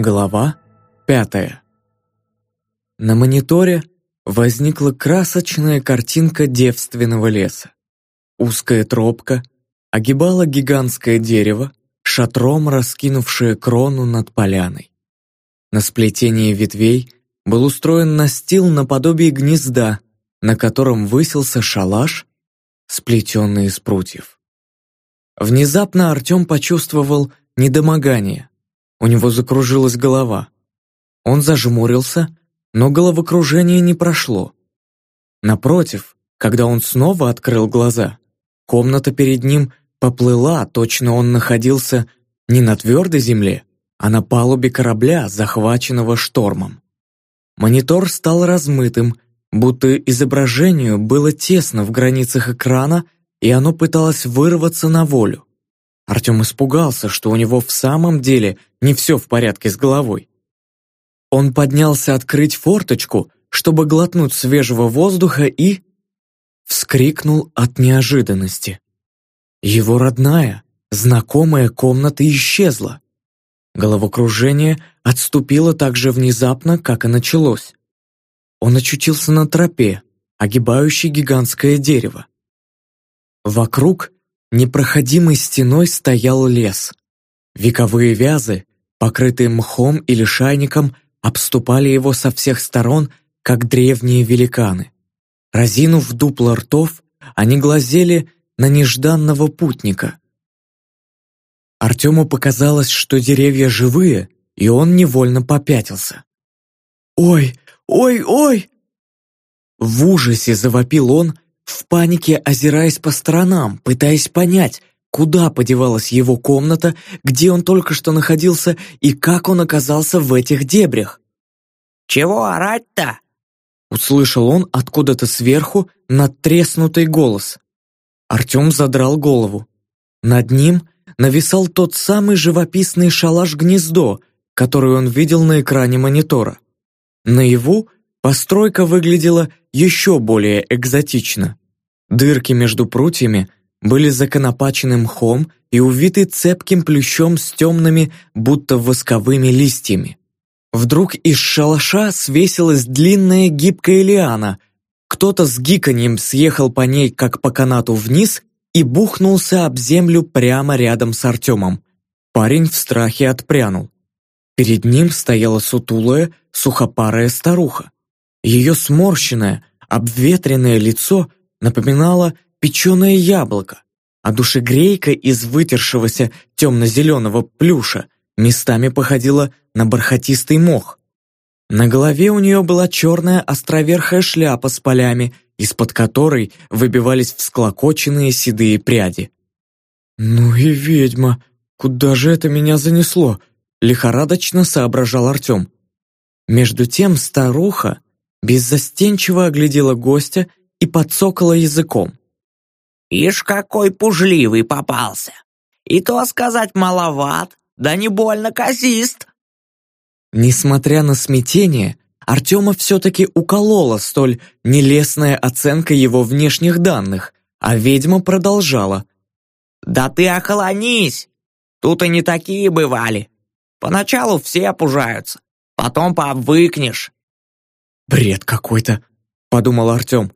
Глава пятая. На мониторе возникла красочная картинка девственного леса. Узкая тропка огибала гигантское дерево, шатром раскинувшее крону над поляной. На сплетении ветвей был устроен настил наподобие гнезда, на котором высился шалаш, сплетенный из прутьев. Внезапно Артем почувствовал недомогание. У него закружилась голова. Он зажмурился, но головокружение не прошло. Напротив, когда он снова открыл глаза, комната перед ним поплыла, точно он находился не на твердой земле, а на палубе корабля, захваченного штормом. Монитор стал размытым, будто изображению было тесно в границах экрана, и оно пыталось вырваться на волю. Артем испугался, что у него в самом деле не все в порядке с головой. Он поднялся открыть форточку, чтобы глотнуть свежего воздуха и... вскрикнул от неожиданности. Его родная, знакомая комната исчезла. Головокружение отступило так же внезапно, как и началось. Он очутился на тропе, огибающей гигантское дерево. Вокруг Непроходимой стеной стоял лес. Вековые вязы, покрытые мхом или шайником, обступали его со всех сторон, как древние великаны. Разинув дупло ртов, они глазели на нежданного путника. Артему показалось, что деревья живые, и он невольно попятился. «Ой, ой, ой!» В ужасе завопил он, в панике озираясь по сторонам, пытаясь понять, куда подевалась его комната, где он только что находился и как он оказался в этих дебрях. «Чего орать-то?» Услышал он откуда-то сверху надтреснутый голос. Артем задрал голову. Над ним нависал тот самый живописный шалаш-гнездо, который он видел на экране монитора. Наяву постройка выглядела еще более экзотично. Дырки между прутьями были законопачены мхом и увиты цепким плющом с темными, будто восковыми листьями. Вдруг из шалаша свесилась длинная гибкая лиана. Кто-то с гиканьем съехал по ней, как по канату вниз, и бухнулся об землю прямо рядом с Артемом. Парень в страхе отпрянул. Перед ним стояла сутулая, сухопарая старуха. Ее сморщенное, обветренное лицо напоминало печеное яблоко, а душегрейка из вытершегося темно-зеленого плюша местами походила на бархатистый мох. На голове у нее была черная островерхая шляпа с полями, из-под которой выбивались всклокоченные седые пряди. «Ну и ведьма! Куда же это меня занесло?» — лихорадочно соображал Артем. Между тем старуха беззастенчиво оглядела гостя и подсокала языком. «Ишь, какой пужливый попался! И то сказать маловат, да не больно козист!» Несмотря на смятение, Артема все-таки уколола столь нелестная оценка его внешних данных, а ведьма продолжала. «Да ты охолонись! Тут и не такие бывали. Поначалу все опужаются, потом повыкнешь. «Бред какой-то», — подумал Артем.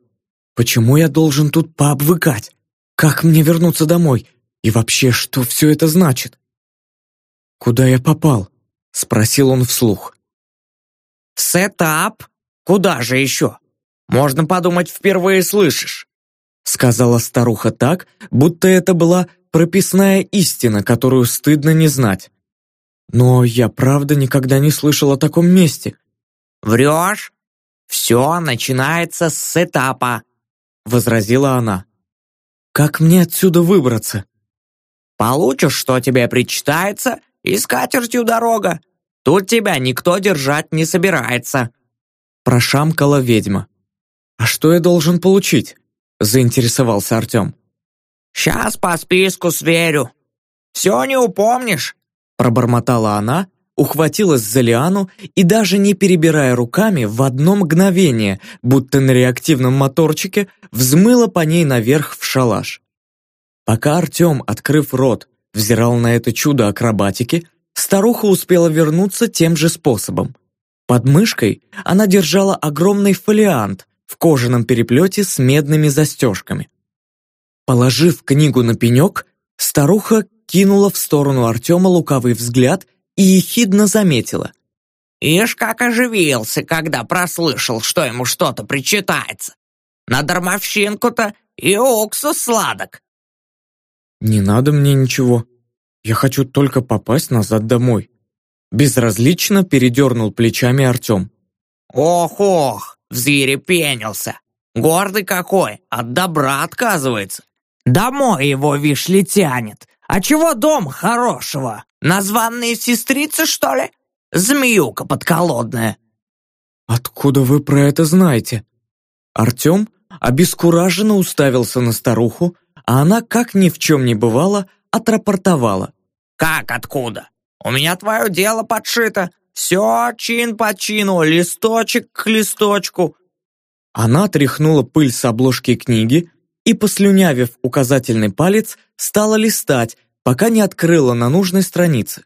«Почему я должен тут пообвыкать? Как мне вернуться домой? И вообще, что все это значит?» «Куда я попал?» — спросил он вслух. «Сетап? Куда же еще? Можно подумать, впервые слышишь», — сказала старуха так, будто это была прописная истина, которую стыдно не знать. «Но я правда никогда не слышал о таком месте». «Врешь? «Все начинается с этапа», — возразила она. «Как мне отсюда выбраться?» «Получишь, что тебе причитается, и с катертью дорога. Тут тебя никто держать не собирается», — прошамкала ведьма. «А что я должен получить?» — заинтересовался Артем. «Сейчас по списку сверю. Все не упомнишь», — пробормотала она ухватилась за лиану и даже не перебирая руками, в одно мгновение, будто на реактивном моторчике, взмыла по ней наверх в шалаш. Пока Артем, открыв рот, взирал на это чудо акробатики, старуха успела вернуться тем же способом. Под мышкой она держала огромный фолиант в кожаном переплете с медными застежками. Положив книгу на пенек, старуха кинула в сторону Артема лукавый взгляд и ехидно заметила. «Ишь, как оживился, когда прослышал, что ему что-то причитается. На дармовщинку-то и уксус сладок». «Не надо мне ничего. Я хочу только попасть назад домой». Безразлично передернул плечами Артем. «Ох-ох, взъерепенился. Гордый какой, от добра отказывается. Домой его, вишь ли, тянет. А чего дом хорошего? Названные сестрицы, что ли? Змеюка подколодная». «Откуда вы про это знаете?» Артем обескураженно уставился на старуху, а она, как ни в чем не бывало, отрапортовала. «Как откуда? У меня твое дело подшито. Все чин по чину, листочек к листочку». Она тряхнула пыль с обложки книги и, послюнявив указательный палец, стала листать, пока не открыла на нужной странице.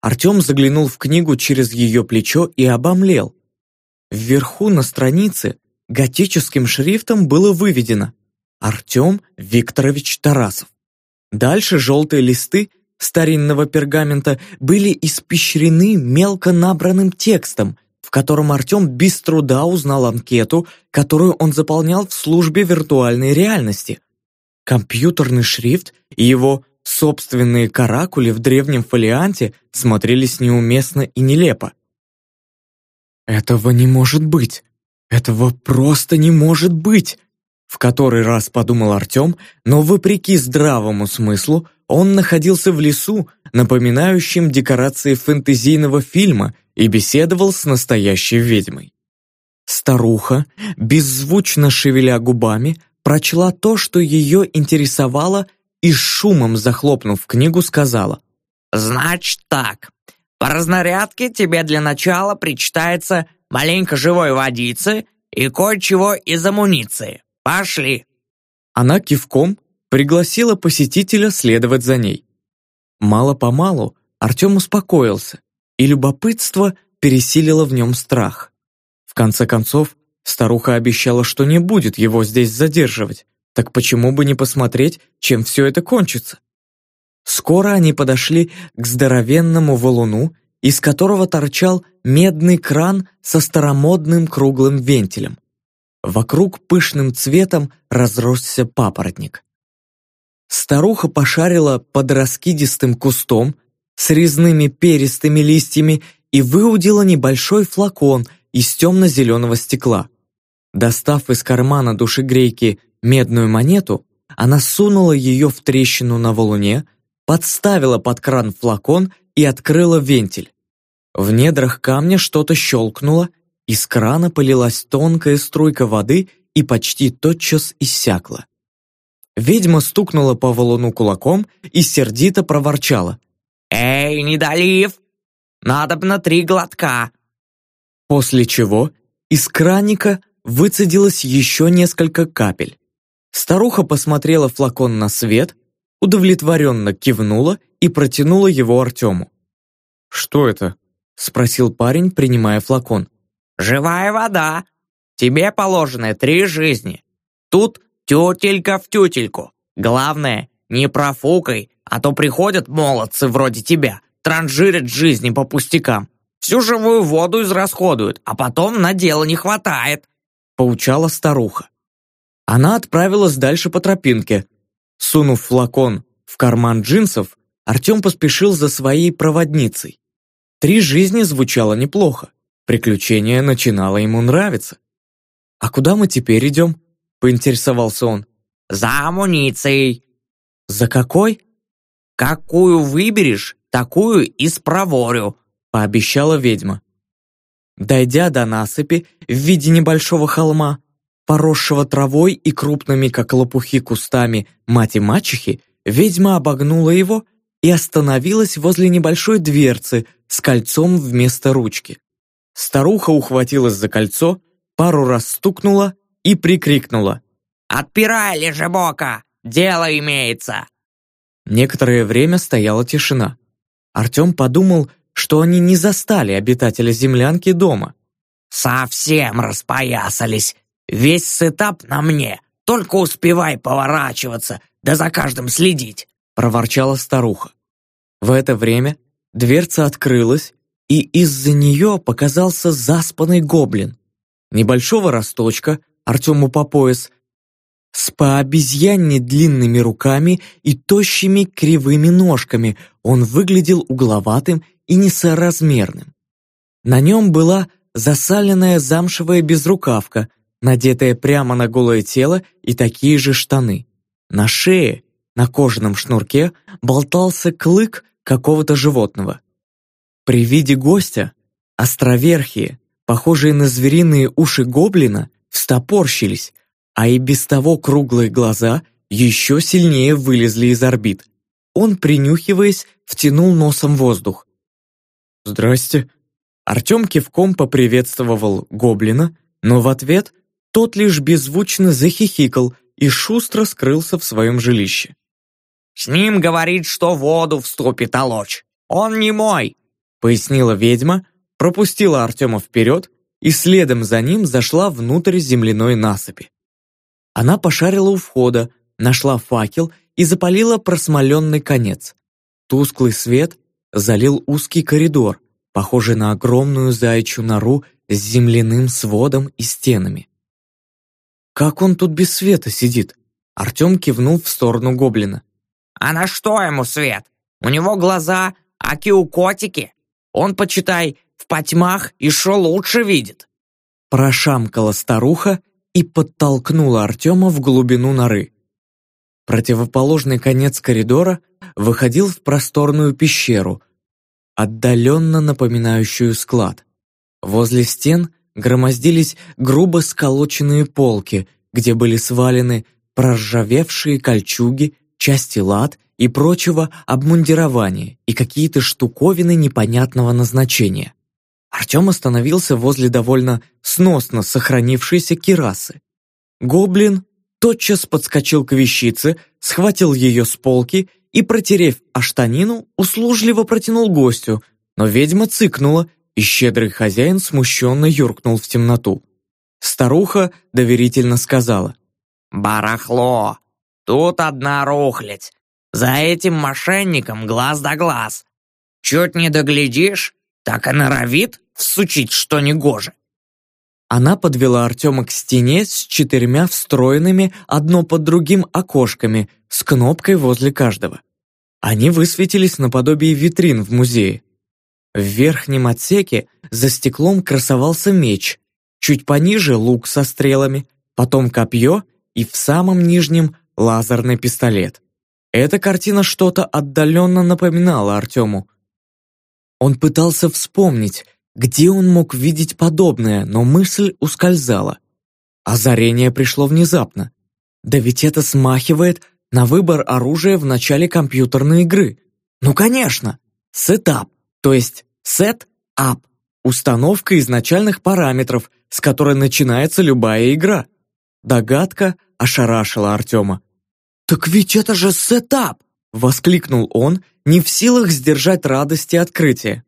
Артем заглянул в книгу через ее плечо и обомлел. Вверху на странице готическим шрифтом было выведено «Артем Викторович Тарасов». Дальше желтые листы старинного пергамента были испещрены мелко набранным текстом, в котором Артем без труда узнал анкету, которую он заполнял в службе виртуальной реальности. Компьютерный шрифт и его собственные каракули в древнем фолианте смотрелись неуместно и нелепо. «Этого не может быть! Этого просто не может быть!» В который раз подумал Артем, но вопреки здравому смыслу он находился в лесу, напоминающем декорации фэнтезийного фильма, и беседовал с настоящей ведьмой. Старуха, беззвучно шевеля губами, прочла то, что ее интересовало, и шумом захлопнув книгу, сказала «Значит так, по разнарядке тебе для начала причитается маленько живой водицы и кое-чего из амуниции. Пошли!» Она кивком пригласила посетителя следовать за ней. Мало-помалу Артем успокоился, и любопытство пересилило в нем страх. В конце концов, старуха обещала, что не будет его здесь задерживать, так почему бы не посмотреть, чем все это кончится? Скоро они подошли к здоровенному валуну, из которого торчал медный кран со старомодным круглым вентилем. Вокруг пышным цветом разросся папоротник. Старуха пошарила под раскидистым кустом с резными перистыми листьями и выудила небольшой флакон из темно-зеленого стекла. Достав из кармана душегрейки медную монету, она сунула ее в трещину на валуне, подставила под кран флакон и открыла вентиль. В недрах камня что-то щелкнуло, из крана полилась тонкая струйка воды и почти тотчас иссякла. Ведьма стукнула по валуну кулаком и сердито проворчала. «Эй, недолив! Надо б на три глотка!» После чего из краника выцедилось еще несколько капель. Старуха посмотрела флакон на свет, удовлетворенно кивнула и протянула его Артему. «Что это?» — спросил парень, принимая флакон. «Живая вода. Тебе положено три жизни. Тут тютелька в тютельку. Главное, не профукай, а то приходят молодцы вроде тебя, транжирят жизни по пустякам. Всю живую воду израсходуют, а потом на дело не хватает», — поучала старуха. Она отправилась дальше по тропинке. Сунув флакон в карман джинсов, Артем поспешил за своей проводницей. Три жизни звучало неплохо. Приключение начинало ему нравиться. «А куда мы теперь идем?» — поинтересовался он. «За амуницией». «За какой?» «Какую выберешь, такую и спроворю», — пообещала ведьма. Дойдя до насыпи в виде небольшого холма, поросшего травой и крупными, как лопухи, кустами мать-мачехи, ведьма обогнула его и остановилась возле небольшой дверцы с кольцом вместо ручки. Старуха ухватилась за кольцо, пару раз стукнула и прикрикнула. «Отпирай, лежебока! Дело имеется!» Некоторое время стояла тишина. Артем подумал, что они не застали обитателя землянки дома. «Совсем распоясались. Весь сетап на мне. Только успевай поворачиваться, да за каждым следить», проворчала старуха. В это время дверца открылась, и из-за нее показался заспанный гоблин. Небольшого росточка, Артему по пояс, с по длинными руками и тощими кривыми ножками он выглядел угловатым и несоразмерным. На нем была засаленная замшевая безрукавка, надетая прямо на голое тело и такие же штаны. На шее, на кожаном шнурке, болтался клык какого-то животного. При виде гостя островерхие, похожие на звериные уши гоблина, встопорщились, а и без того круглые глаза еще сильнее вылезли из орбит. Он, принюхиваясь, втянул носом воздух. «Здрасте». Артем кивком поприветствовал гоблина, но в ответ тот лишь беззвучно захихикал и шустро скрылся в своем жилище. «С ним говорит, что воду вступит олочь. Он не мой!» пояснила ведьма, пропустила Артема вперед и следом за ним зашла внутрь земляной насыпи. Она пошарила у входа, нашла факел и запалила просмоленный конец. Тусклый свет залил узкий коридор, похожий на огромную заячью нору с земляным сводом и стенами. «Как он тут без света сидит?» Артем кивнул в сторону гоблина. «А на что ему свет? У него глаза, аки у котики. Он, почитай, в потьмах шо лучше видит». Прошамкала старуха и подтолкнула Артема в глубину норы. Противоположный конец коридора выходил в просторную пещеру, отдаленно напоминающую склад. Возле стен громоздились грубо сколоченные полки, где были свалены проржавевшие кольчуги, части лад и прочего обмундирования и какие-то штуковины непонятного назначения. Артем остановился возле довольно сносно сохранившейся кирасы. Гоблин тотчас подскочил к вещице, схватил ее с полки и, протерев о штанину, услужливо протянул гостю, но ведьма цыкнула, и щедрый хозяин смущенно юркнул в темноту. Старуха доверительно сказала. «Барахло! Тут одна рухлядь. За этим мошенником глаз да глаз. Чуть не доглядишь, так и норовит всучить что негоже. Она подвела Артема к стене с четырьмя встроенными одно под другим окошками с кнопкой возле каждого. Они высветились наподобие витрин в музее. В верхнем отсеке за стеклом красовался меч, чуть пониже лук со стрелами, потом копье и в самом нижнем лазерный пистолет. Эта картина что-то отдаленно напоминала Артему, он пытался вспомнить, где он мог видеть подобное, но мысль ускользала. Озарение пришло внезапно. Да ведь это смахивает на выбор оружия в начале компьютерной игры. Ну конечно! Setup, то есть set-up. Установка изначальных параметров, с которой начинается любая игра. Догадка ошарашила Артема. «Так ведь это же сетап!» — воскликнул он не в силах сдержать радости открытия.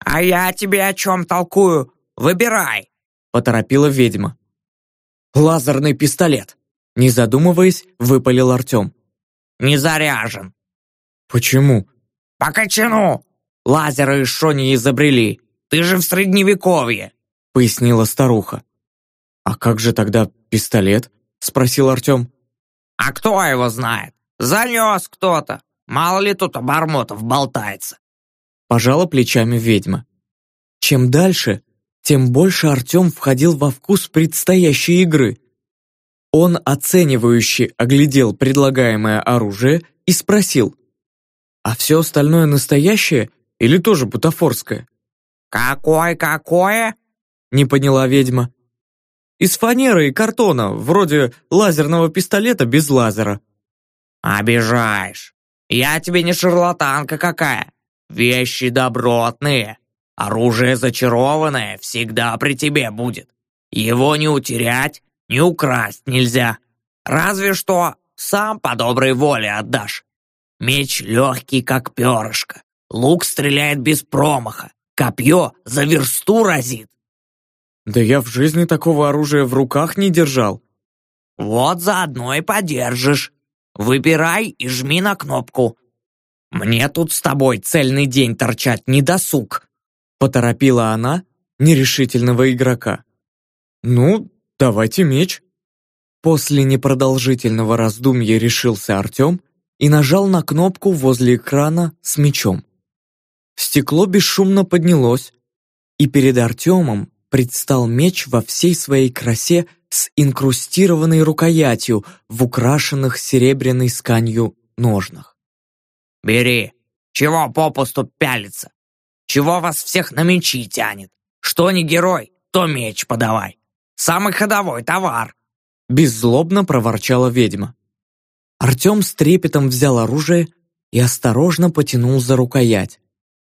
«А я тебе о чем толкую? Выбирай!» — поторопила ведьма. «Лазерный пистолет!» — не задумываясь, выпалил Артем. «Не заряжен». «Почему?» «По кочану! Лазеры еще не изобрели. Ты же в средневековье!» — пояснила старуха. «А как же тогда пистолет?» — спросил Артем. «А кто его знает? Занес кто-то. Мало ли тут обормотов болтается. Пожала плечами ведьма. Чем дальше, тем больше Артем входил во вкус предстоящей игры. Он оценивающе оглядел предлагаемое оружие и спросил, «А все остальное настоящее или тоже бутафорское?» «Какое-какое?» — не поняла ведьма. «Из фанеры и картона, вроде лазерного пистолета без лазера». «Обижаешь. Я тебе не шарлатанка какая. Вещи добротные. Оружие зачарованное всегда при тебе будет. Его не утерять, не украсть нельзя. Разве что сам по доброй воле отдашь. Меч легкий, как перышко. Лук стреляет без промаха. Копье за версту разит. Да я в жизни такого оружия в руках не держал. Вот заодно и подержишь. Выбирай и жми на кнопку. Мне тут с тобой цельный день торчать не досуг. Поторопила она нерешительного игрока. Ну, давайте меч. После непродолжительного раздумья решился Артем и нажал на кнопку возле экрана с мечом. Стекло бесшумно поднялось, и перед Артемом предстал меч во всей своей красе с инкрустированной рукоятью в украшенных серебряной сканью ножнах. «Бери! Чего попусту пялиться? Чего вас всех на мечи тянет? Что не герой, то меч подавай. Самый ходовой товар!» Беззлобно проворчала ведьма. Артем с трепетом взял оружие и осторожно потянул за рукоять.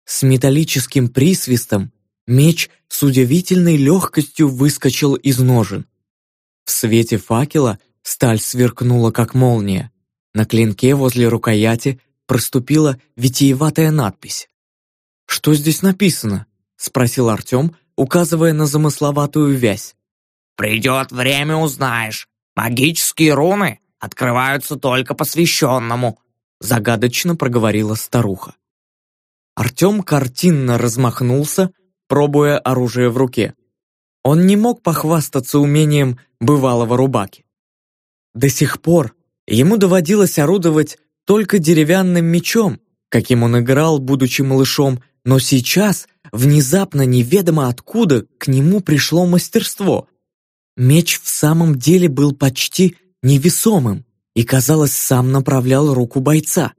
С металлическим присвистом меч с удивительной легкостью выскочил из ножен. В свете факела сталь сверкнула, как молния. На клинке возле рукояти проступила витиеватая надпись. «Что здесь написано?» — спросил Артем, указывая на замысловатую вязь. «Придет время, узнаешь. Магические руны открываются только посвященному», — загадочно проговорила старуха. Артем картинно размахнулся, пробуя оружие в руке. Он не мог похвастаться умением бывалого рубаки. До сих пор ему доводилось орудовать только деревянным мечом, каким он играл, будучи малышом, но сейчас, внезапно неведомо откуда, к нему пришло мастерство. Меч в самом деле был почти невесомым и, казалось, сам направлял руку бойца.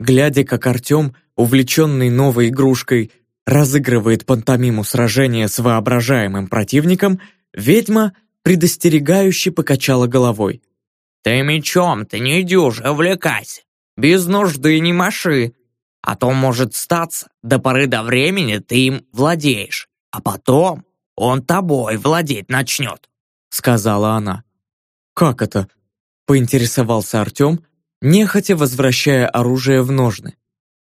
Глядя, как Артем, увлеченный новой игрушкой, разыгрывает пантомиму сражения с воображаемым противником, ведьма предостерегающе покачала головой. «Ты мечом-то не дюже увлекайся, без нужды не маши, а то может статься, до поры до времени ты им владеешь, а потом он тобой владеть начнет», — сказала она. «Как это?» — поинтересовался Артем, нехотя возвращая оружие в ножны.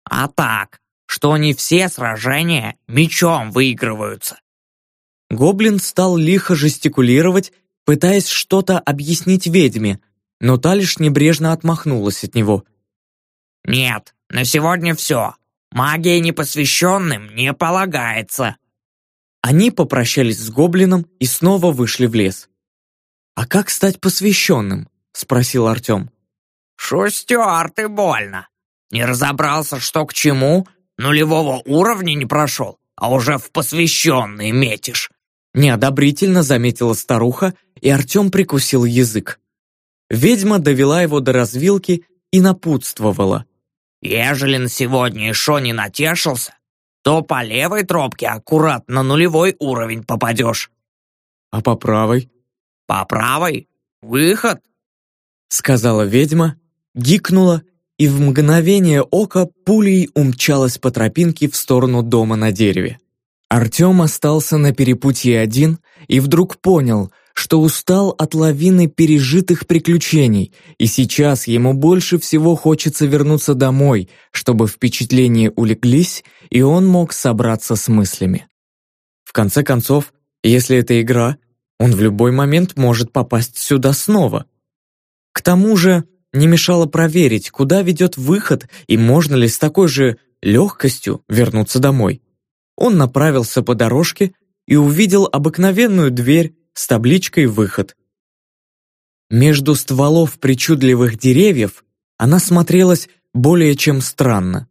«А так, что не все сражения мечом выигрываются». Гоблин стал лихо жестикулировать, пытаясь что-то объяснить ведьме, но та лишь небрежно отмахнулась от него. «Нет, на сегодня все. Магия непосвященным не полагается». Они попрощались с гоблином и снова вышли в лес. «А как стать посвященным?» — спросил Артем. «Шустер ты больно. Не разобрался, что к чему, нулевого уровня не прошел, а уже в посвященный метишь». Неодобрительно заметила старуха, и Артем прикусил язык. Ведьма довела его до развилки и напутствовала. «Ежели на сегодня еще не натешился, то по левой тропке аккуратно нулевой уровень попадешь». «А по правой?» «По правой? Выход?» Сказала ведьма, гикнула и в мгновение ока пулей умчалась по тропинке в сторону дома на дереве. Артем остался на перепутье один и вдруг понял, что устал от лавины пережитых приключений, и сейчас ему больше всего хочется вернуться домой, чтобы впечатления улеглись, и он мог собраться с мыслями. В конце концов, если это игра, он в любой момент может попасть сюда снова. К тому же, не мешало проверить, куда ведет выход и можно ли с такой же легкостью вернуться домой. Он направился по дорожке и увидел обыкновенную дверь с табличкой «Выход». Между стволов причудливых деревьев она смотрелась более чем странно.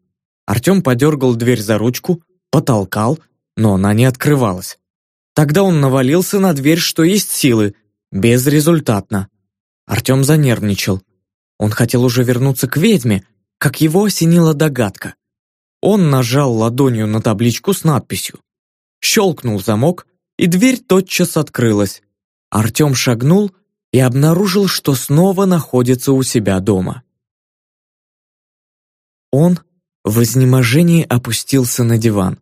Артем подергал дверь за ручку, потолкал, но она не открывалась. Тогда он навалился на дверь, что есть силы, безрезультатно. Артем занервничал. Он хотел уже вернуться к ведьме, как его осенила догадка. Он нажал ладонью на табличку с надписью. Щелкнул замок, и дверь тотчас открылась. Артем шагнул и обнаружил, что снова находится у себя дома. Он в изнеможении опустился на диван.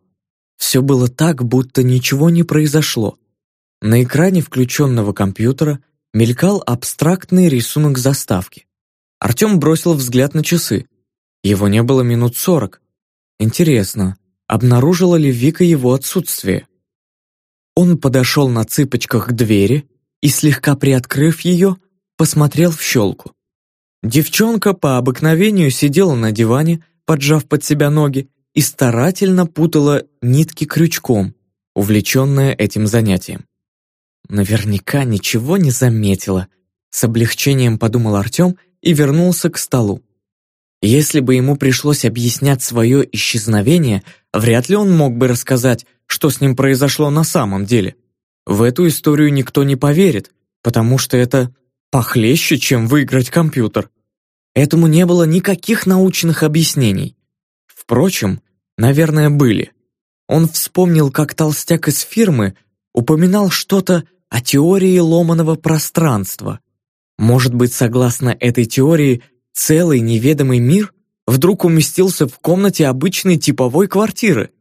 Все было так, будто ничего не произошло. На экране включенного компьютера мелькал абстрактный рисунок заставки. Артем бросил взгляд на часы. Его не было минут сорок. Интересно, обнаружила ли Вика его отсутствие. Он подошел на цыпочках к двери и, слегка приоткрыв ее, посмотрел в щелку. Девчонка по обыкновению сидела на диване, поджав под себя ноги, и старательно путала нитки крючком, увлеченная этим занятием. Наверняка ничего не заметила, с облегчением подумал Артем и вернулся к столу. Если бы ему пришлось объяснять свое исчезновение, вряд ли он мог бы рассказать, что с ним произошло на самом деле. В эту историю никто не поверит, потому что это похлеще, чем выиграть компьютер. Этому не было никаких научных объяснений. Впрочем, наверное, были. Он вспомнил, как толстяк из фирмы упоминал что-то о теории ломаного пространства. Может быть, согласно этой теории, целый неведомый мир вдруг уместился в комнате обычной типовой квартиры.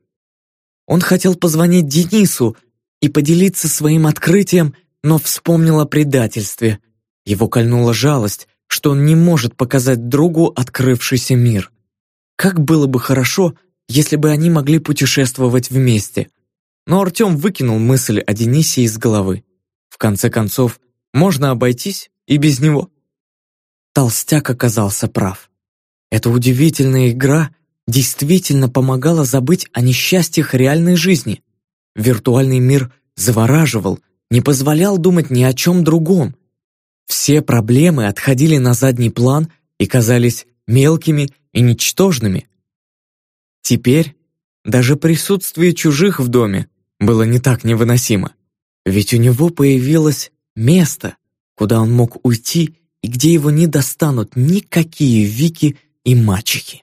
Он хотел позвонить Денису и поделиться своим открытием, но вспомнил о предательстве. Его кольнула жалость, что он не может показать другу открывшийся мир. Как было бы хорошо, если бы они могли путешествовать вместе. Но Артем выкинул мысль о Денисе из головы. В конце концов, можно обойтись и без него. Толстяк оказался прав. Эта удивительная игра действительно помогала забыть о несчастьях реальной жизни. Виртуальный мир завораживал, не позволял думать ни о чем другом. Все проблемы отходили на задний план и казались мелкими и ничтожными. Теперь даже присутствие чужих в доме было не так невыносимо, ведь у него появилось место, куда он мог уйти и где его не достанут никакие Вики и мачехи.